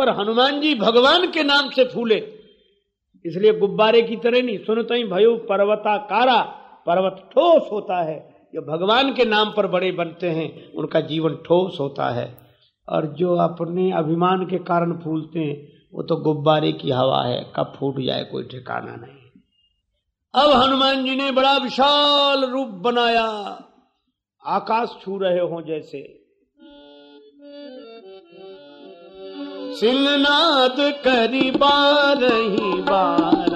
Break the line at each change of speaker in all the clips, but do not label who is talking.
पर हनुमान जी भगवान के नाम से फूले। इसलिए गुब्बारे की तरह नहीं सुनते ही भयो, पर्वताकारा पर्वत ठोस होता है। जो भगवान के नाम पर बड़े बनते हैं, उनका जीवन ठोस होता है। और जो अपने अभिमान के कारण फूलते हैं, वो तो गुब्बारे की हवा है, कब फूट जाए कोई ठिकाना नहीं। अब हनुमान जी ने बड़ा विशाल रूप बनाया। आकाश छू रहे हो जैसे। सिंहनाद करी बारही बारा।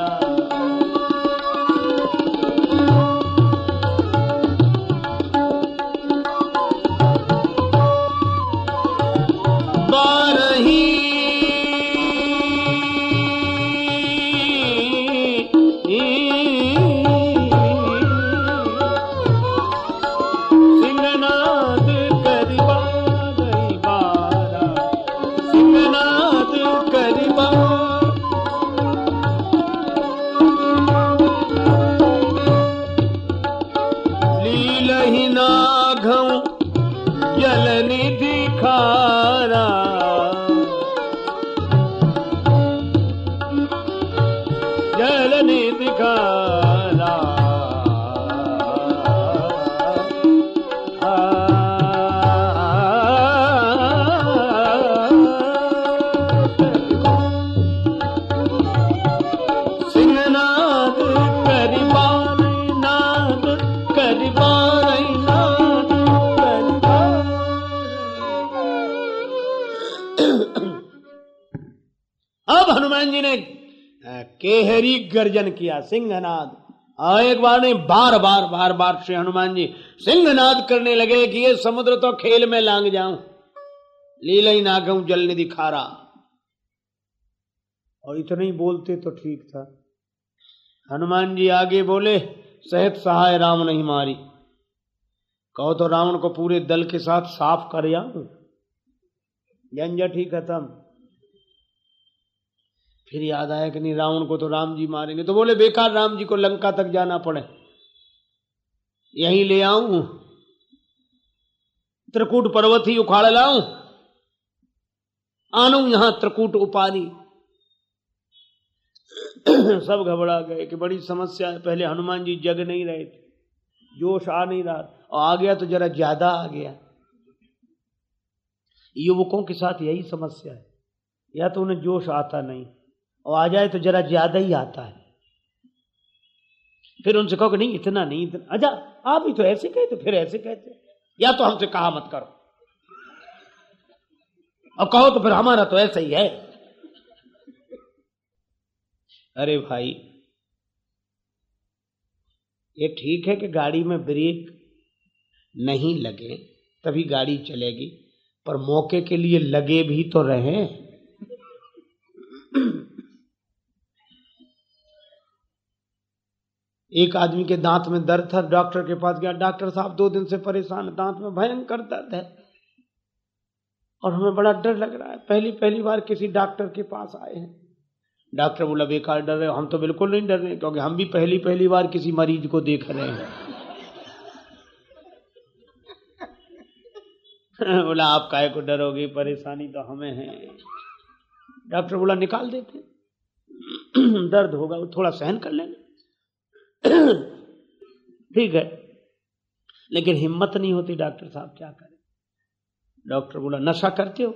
गर्जन किया, सिंहनाद। एक बार नहीं, बार बार बार बार श्री हनुमान जी सिंहनाद करने लगे कि ये समुद्र तो खेल में लांग जाऊँ। लीला ही ना कहूँ जल निधि खारा। और इतना ही बोलते तो ठीक था। हनुमान जी आगे बोले, सहत सहाय राम नहीं मारी। कहो तो रावण को पूरे दल के साथ साफ़ कर जाऊँ झंझट ही खत्म। फिर याद आया कि नहीं, रावण को तो राम जी मारेंगे। तो बोले, बेकार राम जी को लंका तक जाना पड़े। यहीं ले आऊँ। त्रिकूट पर्वत ही उखाड़ लाऊं। आनू यहाँ त्रिकूट उपारी। सब घबरा गए कि बड़ी समस्या है। पहले हनुमान जी जग नहीं रहे थे। जोश आ नहीं रहा और आ गया तो जरा ज़्यादा आ गया। युवकों के साथ यही समस्या है। या तो उन्हें जोश आता नहीं। और आ जाए तो जरा ज़्यादा ही आता है। फिर उनसे कहो कि नहीं, इतना नहीं, इतना अच्छा आप भी तो ऐसे कहते फिर ऐसे कहते या तो हमसे कहा मत करो। अब कहो तो फिर हमारा तो ऐसा ही है। अरे भाई, ये ठीक है कि गाड़ी में ब्रेक नहीं लगे, तभी गाड़ी चलेगी, पर मौके के लिए लगे भी तो रहे। एक आदमी के दांत में दर्द था, डॉक्टर के पास गया। डॉक्टर साहब दो दिन से परेशान, दांत में भयंकर दर्द है। और हमें बड़ा डर लग रहा है। पहली पहली बार किसी डॉक्टर के पास आए हैं। डॉक्टर बोला, बेकार डर रहे हम तो बिल्कुल नहीं डर रहे, क्योंकि हम भी पहली पहली बार किसी मरीज़ को देख रहे हैं। बोला, आप काय को डरोगे, परेशानी तो हमें है। डॉक्टर बोला, निकाल देते दर्द होगा वो थोड़ा सहन कर लेंगे ठीक है। लेकिन हिम्मत नहीं होती डॉक्टर साहब क्या करें। डॉक्टर बोला, नशा करते हो?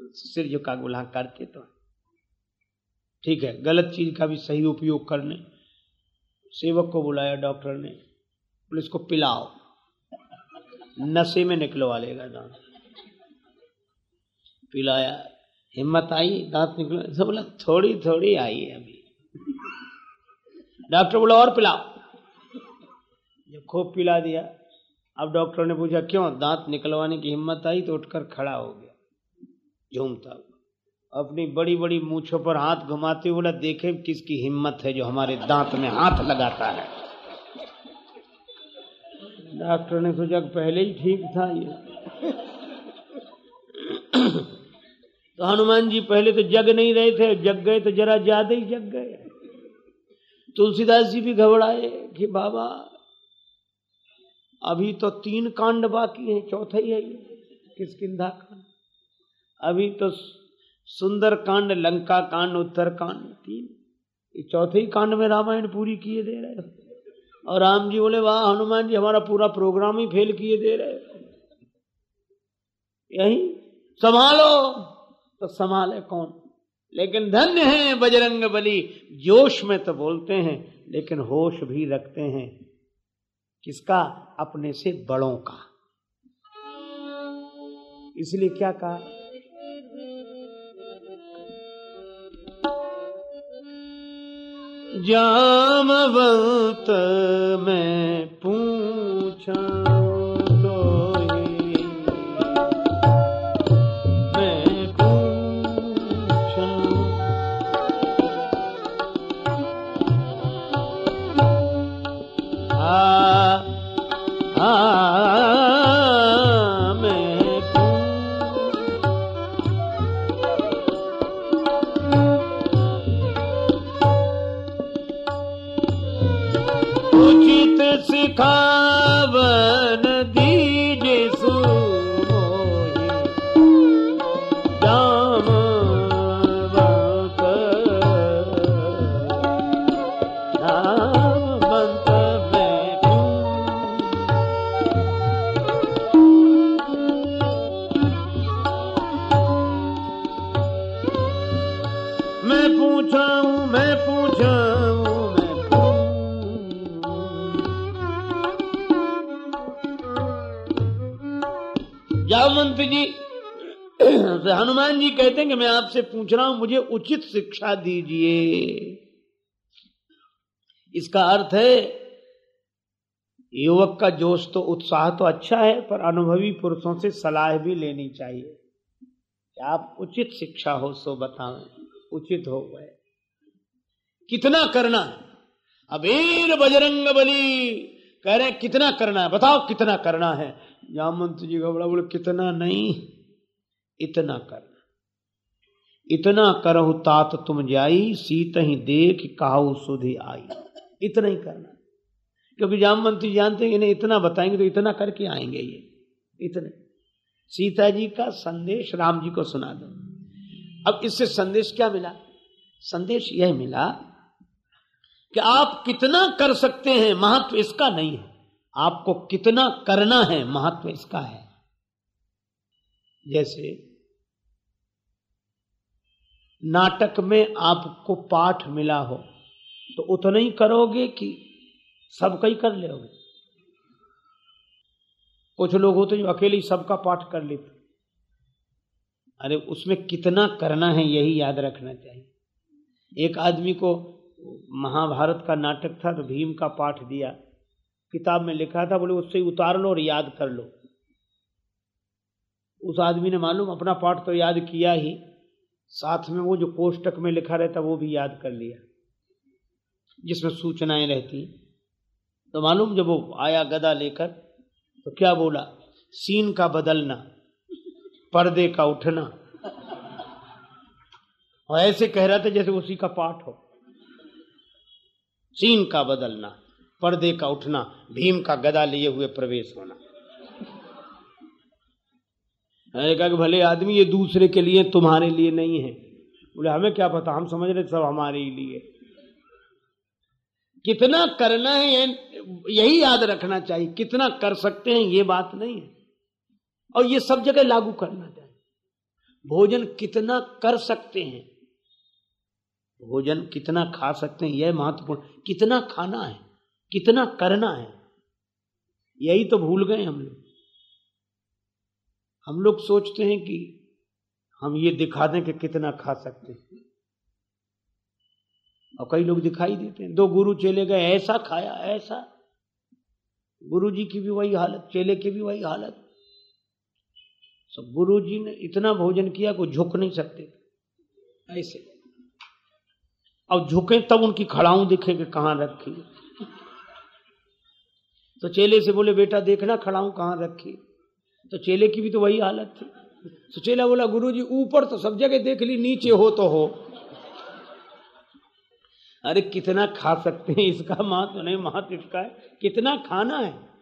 सिर झुका बोला करते तो ठीक है, गलत चीज़ का भी सही उपयोग करने। सेवक को बुलाया डॉक्टर ने। पुलिस को पिलाओ। नशे में निकलवा लेगा दांत। पिलाया, हिम्मत आई, दांत निकलो। बोला थोड़ी थोड़ी आई है अभी। डॉक्टर बोला, और पिलाओ। जब खूब पिला दिया। अब डॉक्टर ने पूछा, क्यों? दांत निकलवाने की हिम्मत आई तो उठकर खड़ा हो गया। झूमता अपनी बड़ी बड़ी मूछों पर हाथ घुमाते हुए बोला, देखे किसकी हिम्मत है जो हमारे दांत में हाथ लगाता है? डॉक्टर ने सोचा, पहले ही ठीक था ये। तो हनुमान जी पहले तो जग नहीं रहे थे, जग गए तो जरा ज़्यादा ही जग गए। तुलसीदास जी भी घबराए कि बाबा, अभी तो तीन कांड बाकी हैं, चौथा ही है ये किसकिधा कांड? अभी तो सुंदर कांड, लंका कांड, उत्तर कांड, तीन। ये चौथे ही कांड में रामायण पूरी किए दे रहे और राम जी बोले, वाह, हनुमान जी, हमारा पूरा प्रोग्राम ही फेल किए दे रहे यही, संभालो। तो संभाले कौन? लेकिन धन्य है बजरंग बली। जोश में तो बोलते हैं, लेकिन होश भी रखते हैं। किसका? अपने से बड़ों का। इसलिए क्या कहा? जामवंत में पूछा। हनुमान जी कहते हैं कि मैं आपसे पूछ रहा हूँ, मुझे उचित शिक्षा दीजिए। इसका अर्थ है, युवक का जोश तो उत्साह तो अच्छा है, पर अनुभवी पुरुषों से सलाह भी लेनी चाहिए। आप उचित शिक्षा हो, सो बताएँ उचित हो गए। कितना करना अबीर बजरंग बली कह रहे कितना करना है? बताओ कितना करना है? जामंत जी बड़ा बोले, कितना नहीं, इतना करना इतना करहु तात तुम जाई, सीत ही देख काहू सुधि आई। इतना ही करना। क्योंकि जाम मंत्री जानते हैं, इन्हें इतना बताएँगे तो इतना करके आएँगे ये। इतने। सीता जी का संदेश राम जी को सुना दो। अब इससे संदेश क्या मिला? संदेश यह मिला कि आप कितना कर सकते हैं, महत्व इसका नहीं है। आपको कितना करना है, महत्व इसका है। जैसे, नाटक में आपको पाठ मिला हो तो उतना ही करोगे कि सब कई कर लोगे? कुछ लोग होते जो अकेले ही सबका पाठ कर लेते अरे, उसमें कितना करना है, यही याद रखना चाहिए। एक आदमी को महाभारत का नाटक था तो भीम का पाठ दिया। किताब में लिखा था, बोले, उससे उतार लो और याद कर लो। उस आदमी ने मालूम, अपना पाठ तो याद किया ही। साथ में वो जो कोष्टक में लिखा रहता, वो भी याद कर लिया, जिसमें सूचनाएँ रहती। तो मालूम, जब वो आया गदा लेकर तो क्या बोला? सीन का बदलना, पर्दे का उठना। और ऐसे कह रहा था, जैसे उसी का पाठ हो। सीन का बदलना। पर्दे का उठना, भीम का गदा लिए हुए प्रवेश होना। कहा कि भले आदमी ये दूसरे के लिए तुम्हारे लिए नहीं है। बोले, हमें क्या पता? हम समझ रहे सब हमारे ही लिए। कितना करना है यही याद रखना चाहिए। कितना कर सकते हैं ये बात नहीं है। और ये सब जगह लागू करना चाहिए। भोजन कितना कर सकते हैं? भोजन कितना खा सकते हैं? यह महत्वपूर्ण। कितना खाना है? कितना करना है। यही तो भूल गए हम लोग। हम लोग सोचते हैं कि हम ये दिखा दें कि कितना खा सकते हैं। और कई लोग दिखाई देते हैं। दो गुरु चले गए, ऐसा खाया, ऐसा। गुरु जी की भी वही हालत, चेले की भी वही हालत। सब गुरु जी ने इतना भोजन किया को झुक नहीं सकते। ऐसे। अब झुके तब उनकी खड़ाऊ दिखे कि कहाँ रखी तो चेले से बोले, बेटा, देखना खड़ा हूँ कहाँ रखी? तो चेले की भी तो वही हालत थी। तो चेला बोला गुरु जी ऊपर तो सब जगह देख ली, नीचे हो तो हो। अरे, कितना खा सकते हैं इसका महत्व तो नहीं महत्व इसका है। कितना खाना है?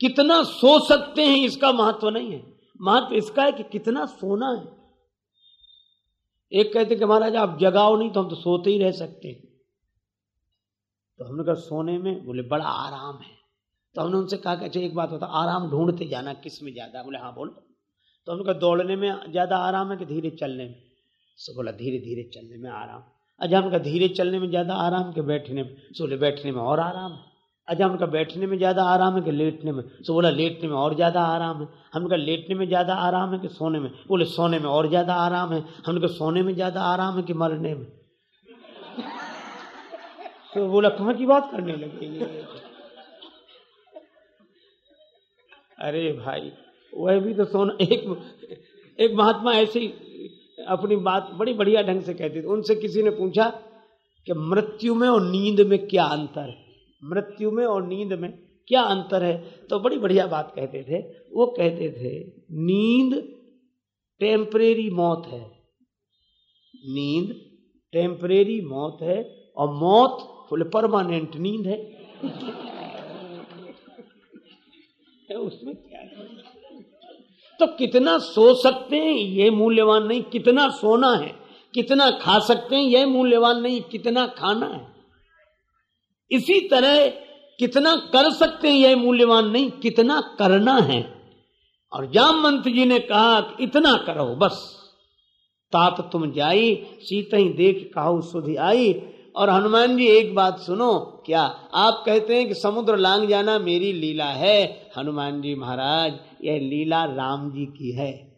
कितना सो सकते हैं इसका महत्व नहीं है। महत्व इसका है कि कितना सोना है। एक कहते कि महाराज, आप जगाओ नहीं तो हम तो सोते ही रह सकते हैं। तो हमने कहा, सोने में? बोले, बड़ा आराम है। तो हमने उनसे कहा कि अच्छा एक बात होता आराम ढूंढते जाना, किसमें ज़्यादा? बोले हाँ बोलो। तो हमने कहा, दौड़ने में ज़्यादा आराम है कि धीरे चलने में? सो बोला, धीरे धीरे चलने में आराम। अच्छा हमने कहा, धीरे चलने में ज़्यादा आराम के बैठने में? सो बोले, बैठने में और आराम है। अच्छा हमने कहा, बैठने में ज़्यादा आराम है कि लेटने में? सो बोला, लेटने में और ज़्यादा आराम है। हमने कहा, लेटने में ज़्यादा आराम है कि सोने में? बोले, सोने में और ज़्यादा आराम है। हमने कहा, सोने में ज़्यादा आराम है कि मरने में? तो बोला कहाँ की बात करने लगे अरे भाई, वह भी तो सोना, एक एक महात्मा ऐसी अपनी बात बड़ी बढ़िया ढंग से कहते थे। उनसे किसी ने पूछा कि मृत्यु में और नींद में क्या अंतर है? मृत्यु में और नींद में क्या अंतर है? तो बड़ी बढ़िया बात कहते थे। वो कहते थे, नींद टेम्परेरी मौत है। नींद टेम्परेरी मौत है और मौत फुल परमानेंट नींद है। उसमें क्या तो कितना सो सकते हैं, ये मूल्यवान नहीं, कितना सोना है, कितना खा सकते हैं यह मूल्यवान नहीं, कितना खाना है। इसी तरह कितना कर सकते हैं यह मूल्यवान नहीं, कितना करना है। और जाम मंत्र जी ने कहा कि इतना करो, बस। तात तुम जाई सीत ही देख, कहा सुधी आई और हनुमान जी, एक बात सुनो, क्या आप कहते हैं कि समुद्र लांग जाना मेरी लीला है? हनुमान जी महाराज, यह लीला राम जी की है।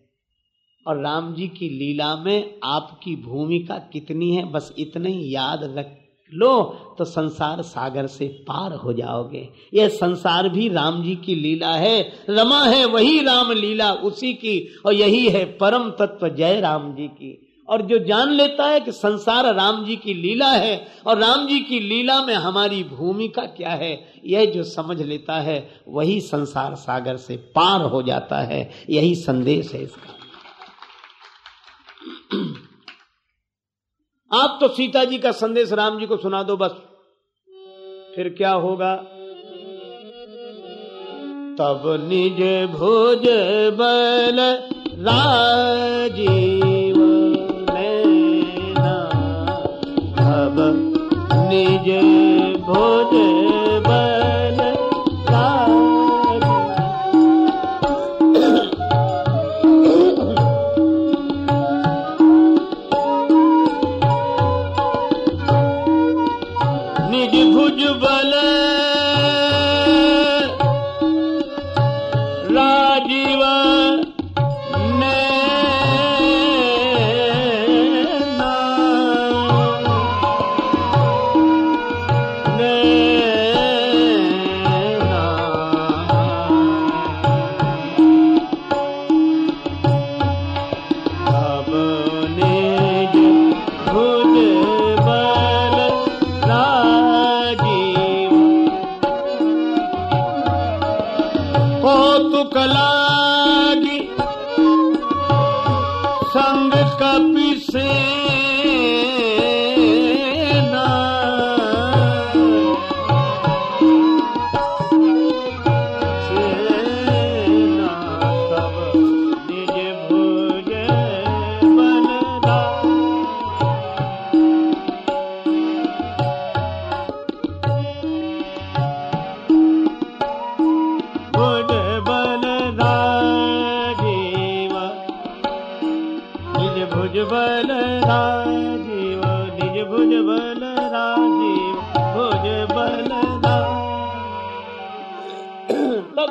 और राम जी की लीला में आपकी भूमिका कितनी है, बस इतने याद रख लो तो संसार सागर से पार हो जाओगे। यह संसार भी राम जी की लीला है, रमा है, वही राम लीला उसी की, और यही है परम तत्व जय राम जी की। और जो जान लेता है कि संसार राम जी की लीला है और राम जी की लीला में हमारी भूमिका क्या है, यह जो समझ लेता है, वही संसार सागर से पार हो जाता है, यही संदेश है इसका। आप तो सीता जी का संदेश राम जी को सुना दो बस, फिर क्या होगा? तब निज भोज बल राजीव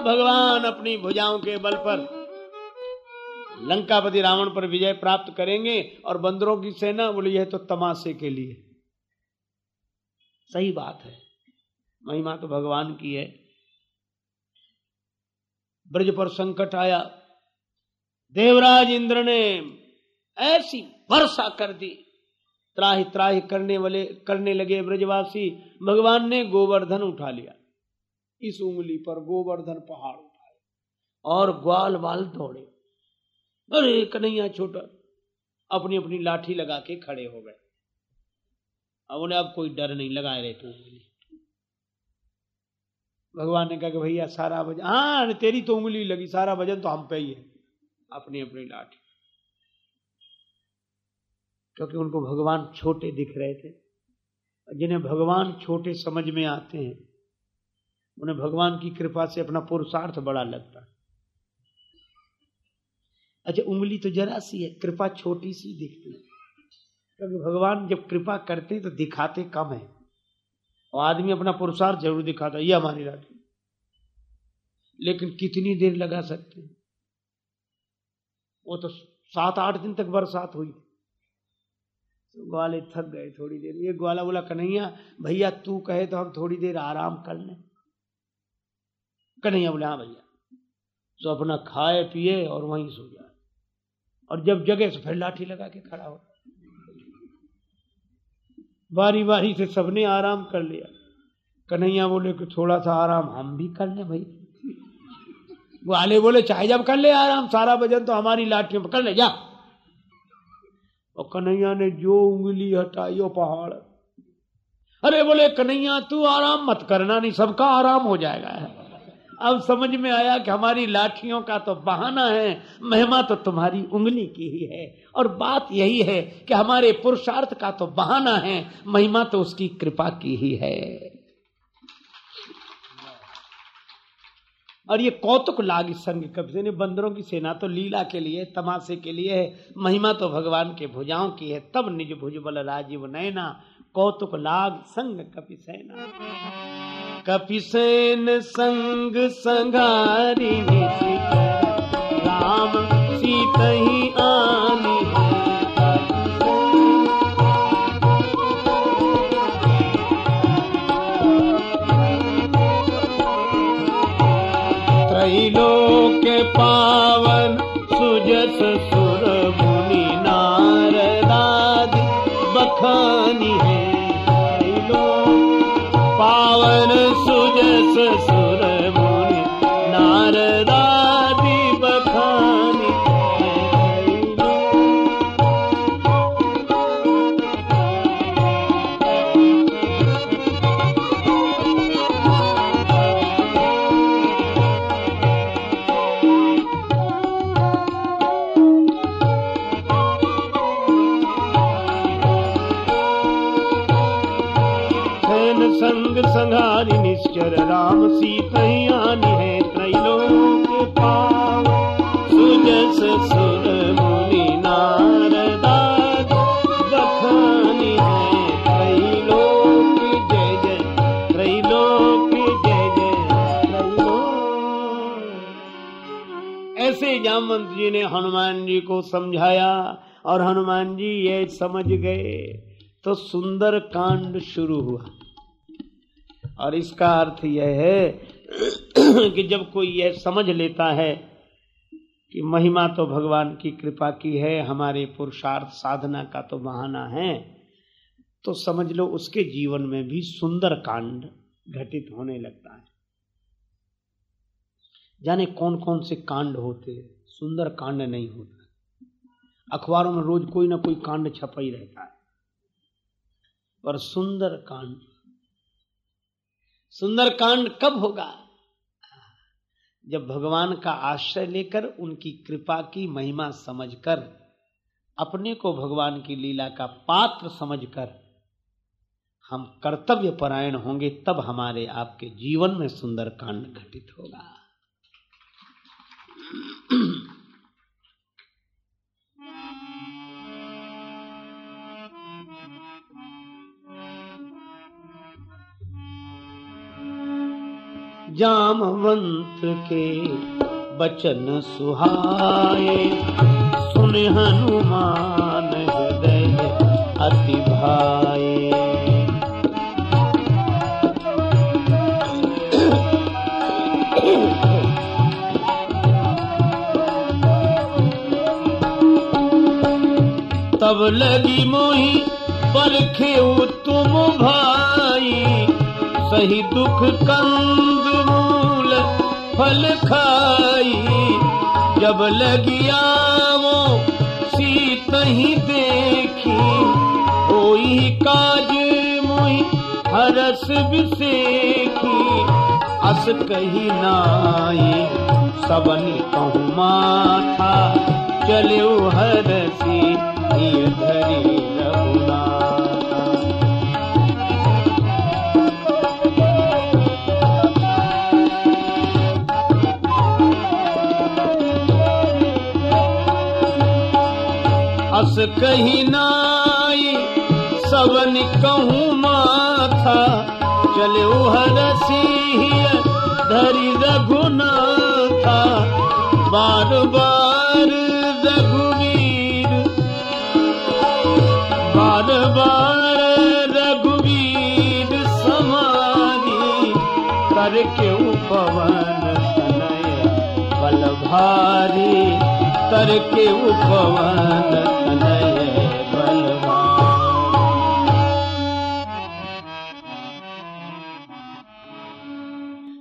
भगवान अपनी भुजाओं के बल पर लंकापति रावण पर विजय प्राप्त करेंगे और बंदरों की सेना बोली, यह तो तमाशे के लिए। सही बात है। महिमा तो भगवान की है। ब्रज पर संकट आया। देवराज इंद्र ने ऐसी वर्षा कर दी। त्राही त्राही करने वाले करने लगे ब्रजवासी। भगवान ने गोवर्धन उठा लिया। इस उंगली पर गोवर्धन पहाड़ उठाए और ग्वाल बाल दौड़े। अरे, कन्हैया छोटा अपनी अपनी लाठी लगा के खड़े हो गए। अब उन्हें अब कोई डर नहीं, लगाए रहे उंगली। भगवान ने कहा कि भैया, सारा वज़न हाँ तेरी तो उंगली लगी, सारा वज़न तो हम पे ही है। अपनी अपनी लाठी। क्योंकि उनको भगवान छोटे दिख रहे थे। जिन्हें भगवान छोटे समझ में आते हैं उन्हें भगवान की कृपा से अपना पुरुषार्थ बड़ा लगता अच्छा उंगली तो जरा सी है, कृपा छोटी सी दिखती है। क्योंकि भगवान जब कृपा करते तो दिखाते कम है। और आदमी अपना पुरुषार्थ ज़रूर दिखाता है, ये हमारी लाठी लेकिन कितनी देर लगा सकते हैं? वो तो सात आठ दिन तक बरसात हुई। तो ग्वाले थक गए थोड़ी देर। ये ग्वाला बोला, कन्हैया, भैया तू कहे तो हम थोड़ी देर आराम कर लें। कन्हैया बोले हाँ भैया। तो अपना खाए, पिए और वहीं सो जाए। और जब जगह से फिर लाठी लगा के खड़ा हो। बारी बारी से सबने आराम कर लिया। कन्हैया बोले कि थोड़ा सा आराम हम भी कर ले भाई। वो आले बोले, चाहे जब कर ले आराम, सारा वज़न तो हमारी लाठियों पकड़ ले, जा। और कन्हैया ने जो उंगली हटाई, वो पहाड़। अरे बोले, कन्हैया, तू आराम मत करना, नहीं, सबका आराम हो जाएगा। अब समझ में आया कि हमारी लाठियों का तो बहाना है, महिमा तो तुम्हारी उंगली की ही है। और बात यही है कि हमारे पुरुषार्थ का तो बहाना है, महिमा तो उसकी कृपा की ही है। और ये कौतुक लाग संग कब्जे ने, बंदरों की सेना तो लीला के लिए तमाशे के लिए है, महिमा तो भगवान के भुजाओं की है, तब निज भुज बल राजीव नैना, कौतुक लाग संग कपि सेना। कपि सेन संग संगारी राम सीत ही आनी त्रैलोक पावन ऐसे जामवंत जी ने हनुमान जी को समझाया और हनुमान जी ये समझ गए। तो सुंदर कांड शुरू हुआ। और इसका अर्थ यह है कि जब कोई यह समझ लेता है कि महिमा तो भगवान की कृपा की है, हमारे पुरुषार्थ साधना का तो बहाना है तो समझ लो उसके जीवन में भी सुंदर कांड घटित होने लगता है। जाने कौन कौन से कांड होते सुंदर कांड नहीं होता। अखबारों में रोज कोई ना कोई कांड छपा ही रहता है। पर सुंदर कांड सुंदर कांड कब होगा? जब भगवान का आश्रय लेकर उनकी कृपा की महिमा समझकर, अपने को भगवान की लीला का पात्र समझकर हम कर्तव्य परायण होंगे, तब हमारे आपके जीवन में सुंदर कांड घटित होगा। जामवंत के बचन सुहाए। सुन हनुमान हृदय अति भाए। तब लगी मोही परखे तुम भाई। सही दुख कंद मूल फल खाई। जब लगी आवो सीत ही देखी। कोई काज मुई हरस बिसेखी। अस कही नाई, सबनी कहूँ माथा चले हरसी धरी अस कही नाई, सबन कहूँ माथा, चले हरसी धरी रघुनाथा, बार बार रघुवीर। बार बार रघुवीर समारी करके उपवन बल भारी करके उपवन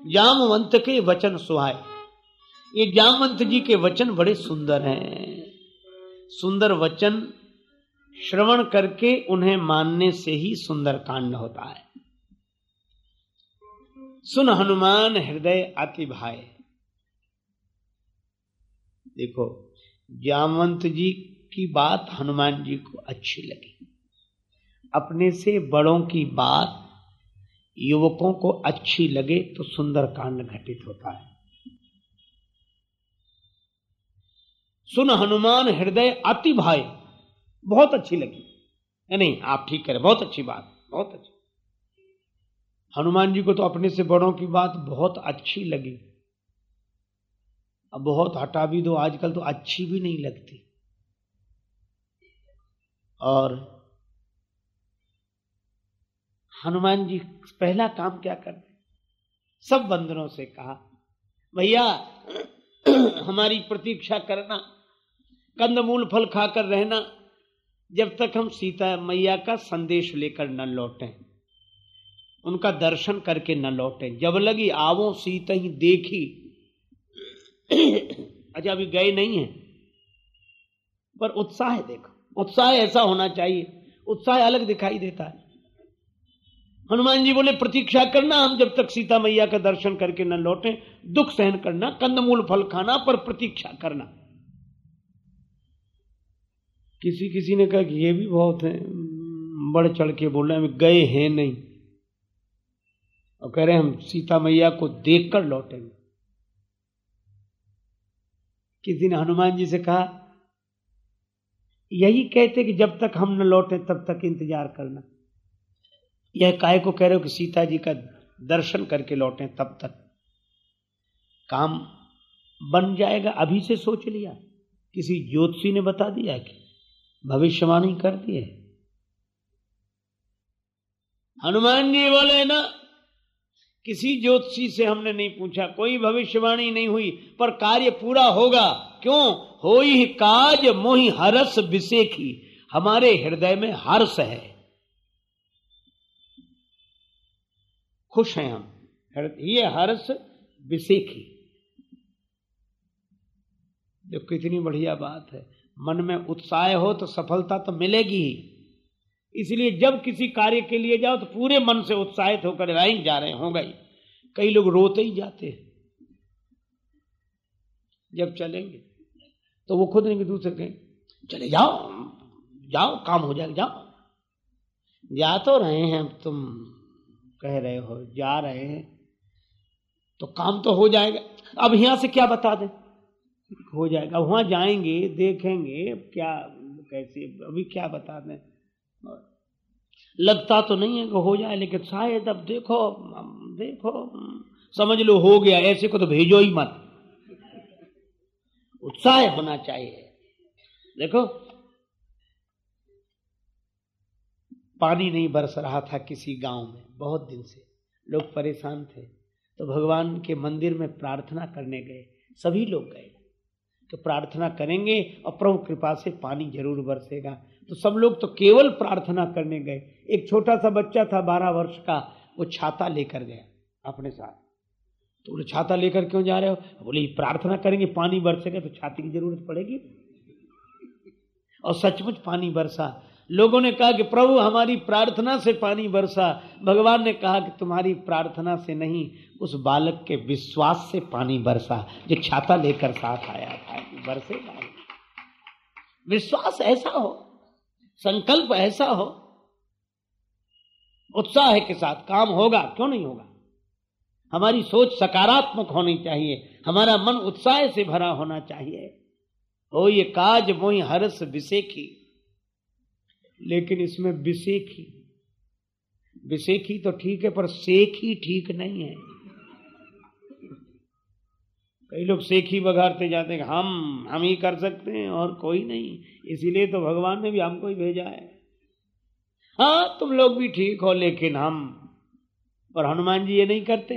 जामवंत के वचन सुहाए। ये जामवंत जी के वचन बड़े सुंदर हैं। सुंदर वचन श्रवण करके उन्हें मानने से ही सुंदर कांड होता है। सुन हनुमान हृदय अति भाई देखो जामवंत जी की बात हनुमान जी को अच्छी लगी। अपने से बड़ों की बात युवकों को अच्छी लगे तो सुंदर कांड घटित होता है। सुन हनुमान, हृदय अति भाई। बहुत अच्छी लगी। नहीं आप ठीक करें बहुत अच्छी बात, बहुत अच्छी। हनुमान जी को तो अपने से बड़ों की बात बहुत अच्छी लगी। अब बहुत हटा भी दो, आजकल तो अच्छी भी नहीं लगती। और हनुमान जी पहला काम क्या करते सब बंदरों से कहा, भैया, हमारी प्रतीक्षा करना, कंदमूल फल खाकर रहना, जब तक हम सीता मैया का संदेश लेकर न लौटें, उनका दर्शन करके न लौटें। जब लगी आवो, सीता ही देखी अच्छा अभी गए नहीं है। पर उत्साह है, देखो। उत्साह ऐसा होना चाहिए। उत्साह अलग दिखाई देता है। हनुमान जी बोले, प्रतीक्षा करना, हम जब तक सीता मैया का दर्शन करके न लौटे, दुख सहन करना, कंदमूल फल खाना, पर प्रतीक्षा करना। किसी किसी ने कहा कि ये भी बहुत है। बढ़ चढ़ के बोल रहे हैं गए हैं नहीं। और कह रहे हम सीता मैया को देखकर लौटेंगे। किसी ने हनुमान जी से कहा, यही कहते कि जब तक हम न लौटे, तब तक इंतज़ार करना। यह काय को कह रहे हो कि सीता जी का दर्शन करके लौटे, तब तक। काम बन जाएगा, अभी से सोच लिया। किसी ज्योतिषी ने बता दिया कि भविष्यवाणी कर दिए हनुमान जी बोले, ना किसी ज्योतिषी से हमने नहीं पूछा, कोई भविष्यवाणी नहीं हुई, पर कार्य पूरा होगा। क्यों? हो ही काज मोहि हरस विसेखी। हमारे हृदय में हर्ष है। खुश हैं हम। ये हर्ष विसेखी। देखो, कितनी बढ़िया बात है। मन में उत्साह हो तो सफलता तो मिलेगी ही। इसलिए जब किसी कार्य के लिए जाओ तो पूरे मन से उत्साहित होकर वहीं जा रहे ही कई लोग रोते ही जाते हैं। जब चलेंगे तो वो खुद नहीं दूसरे कहें चले जाओ जाओ, काम हो जाएगा, जाओ। जा तो रहे हैं तुम कह रहे हो, जा रहे हैं तो काम तो हो जाएगा। अब यहाँ से क्या बता दें? हो जाएगा, वहाँ जाएँगे, देखेंगे क्या, कैसे, अभी क्या बता दें? लगता तो नहीं है कि हो जाए, लेकिन शायद अब देखो देखो, समझ लो हो गया, ऐसे को तो भेजो ही मत। उत्साह होना चाहिए। देखो, पानी नहीं बरस रहा था किसी गाँव में, बहुत दिन से। लोग परेशान थे। तो भगवान के मंदिर में प्रार्थना करने गए। सभी लोग गए। तो प्रार्थना करेंगे और प्रभु कृपा से पानी ज़रूर बरसेगा। तो सब लोग तो केवल प्रार्थना करने गए। एक छोटा सा बच्चा था बारह वर्ष का, वो छाता लेकर गया अपने साथ। तो बोले, छाता लेकर क्यों जा रहे हो? बोले प्रार्थना करेंगे पानी बरसेगा तो छाती की ज़रूरत पड़ेगी। और सचमुच पानी बरसा। लोगों ने कहा कि प्रभु, हमारी प्रार्थना से पानी बरसा। भगवान ने कहा कि तुम्हारी प्रार्थना से नहीं, उस बालक के विश्वास से पानी बरसा, जो छाता लेकर साथ आया था कि बरसे विश्वास ऐसा हो, संकल्प ऐसा हो, उत्साह के साथ काम होगा, क्यों नहीं होगा? हमारी सोच सकारात्मक होनी चाहिए, हमारा मन उत्साह से भरा होना चाहिए। हो ये काज मोई हर्ष विसेखी लेकिन इसमें विसेखी विसेखी तो ठीक है, पर सेखी ठीक नहीं है। कई लोग सेखी बघारते, जाते हैं, हम हम ही कर सकते हैं, और कोई नहीं। इसीलिए तो भगवान ने भी हमको ही भेजा है। हाँ तुम लोग भी ठीक हो, लेकिन हम, पर हनुमान जी ये नहीं करते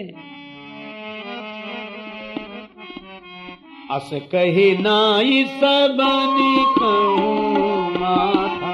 अस कहे, नाई सबनी कहूँ माथा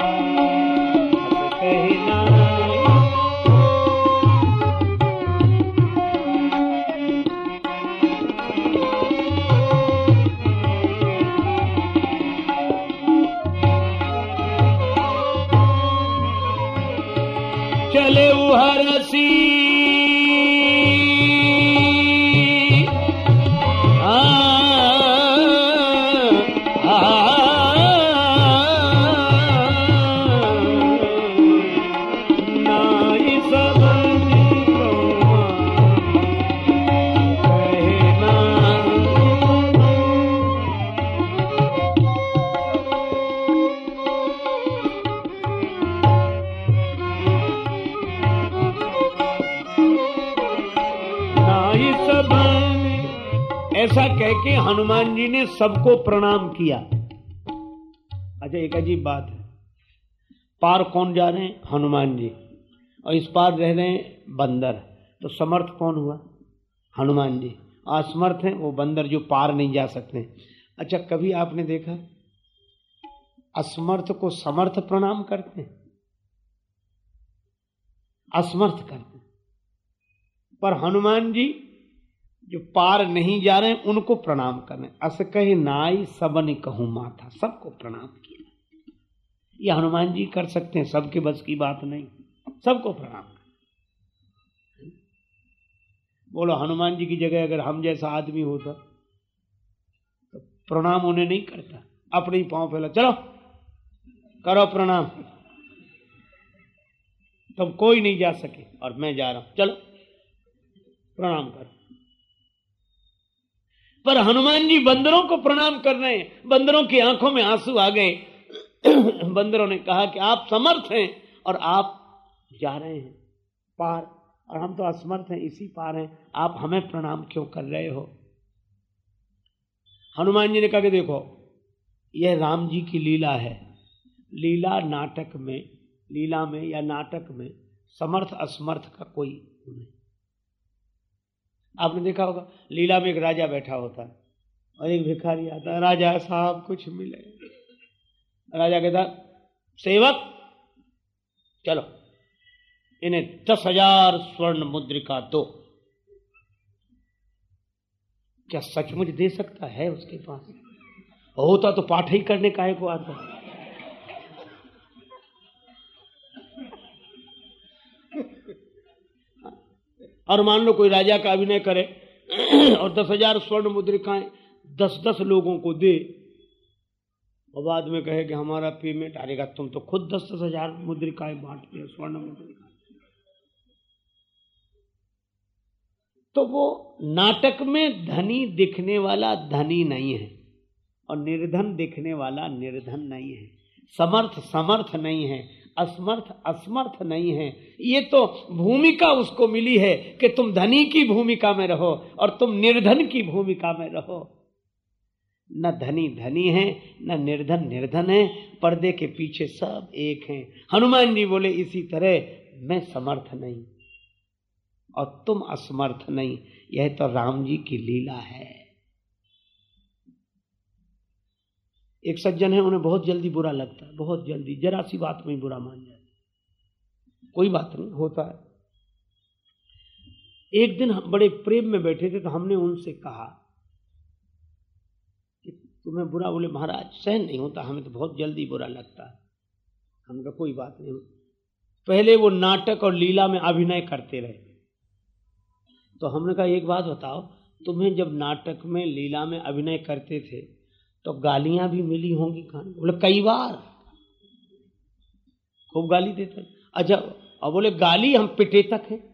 हनुमान जी ने सबको प्रणाम किया। अच्छा एक अजीब बात है। पार कौन जा रहे हैं? हनुमान जी। और इस पार रह रहे हैं बंदर। तो समर्थ कौन हुआ? हनुमान जी। असमर्थ हैं, वो बंदर जो पार नहीं जा सकते। अच्छा कभी आपने देखा? असमर्थ को समर्थ प्रणाम करते हैं। असमर्थ करते हैं। पर हनुमान जी जो पार नहीं जा रहे उनको प्रणाम कर अस कहे नाई सबन कहूँ माथा, सबको प्रणाम किया। ये हनुमान जी कर सकते हैं, सबके बस की बात नहीं। सबको प्रणाम। कर बोलो, हनुमान जी की जगह अगर हम जैसा आदमी होता तो प्रणाम उन्हें नहीं करता। अपने ही पाँव फैला, चलो, करो प्रणाम। तुम कोई नहीं जा सके, और मैं जा रहा हूँ। चलो, प्रणाम कर। पर हनुमान जी बंदरों को प्रणाम कर रहे हैं। बंदरों की आँखों में आँसू आ गए। बंदरों ने कहा कि आप समर्थ हैं और आप जा रहे हैं पार, और हम तो असमर्थ हैं, इसी पार हैं। आप हमें प्रणाम क्यों कर रहे हो? हनुमान जी ने कहा कि देखो, यह राम जी की लीला है। लीला नाटक में, लीला में या नाटक में समर्थ, असमर्थ का कोई नहीं। आपने देखा होगा, लीला में एक राजा बैठा होता है और एक भिखारी आता है, राजा साहब कुछ मिले। राजा कहता सेवक, चलो, इन्हें दस हज़ार स्वर्ण मुद्रिका दो। क्या सचमुच दे सकता है उसके पास? होता तो पाठ ही करने काहे को आता और मान लो कोई राजा का अभिनय करे, और दस हज़ार स्वर्ण मुद्रिकाएँ दस दस लोगों को दे। और बाद में कहे कि हमारा पेमेंट आएगा, तुम तो खुद दस दस हज़ार मुद्रिकाएँ बांटते हो स्वर्ण मुद्रिका तो वो नाटक में धनी दिखने वाला धनी नहीं है, और निर्धन दिखने वाला निर्धन नहीं है। समर्थ समर्थ नहीं है। असमर्थ असमर्थ नहीं है। ये तो भूमिका उसको मिली है कि तुम धनी की भूमिका में रहो और तुम निर्धन की भूमिका में रहो। न धनी धनी है, न निर्धन निर्धन है, पर्दे के पीछे सब एक हैं। हनुमान जी बोले, इसी तरह मैं समर्थ नहीं और तुम असमर्थ नहीं। यह तो राम जी की लीला है। एक सज्जन है, उन्हें बहुत जल्दी बुरा लगता है, बहुत जल्दी, जरा सी बात में बुरा मान जाते कोई बात नहीं, होता है। एक दिन हम बड़े प्रेम में बैठे थे तो हमने उनसे कहा कि तुम्हें बुरा बोले, महाराज, सहन नहीं होता, हमें तो बहुत जल्दी बुरा लगता है। हमने कहा, कोई बात नहीं। पहले वो नाटक और लीला में अभिनय करते रहे। तो हमने कहा, एक बात बताओ, तुम्हें जब नाटक में, लीला में अभिनय करते थे तो गालियाँ भी मिली होंगी खान बोले, कई बार। खूब गाली देते अच्छा और बोले, गाली हम पिटे तक है।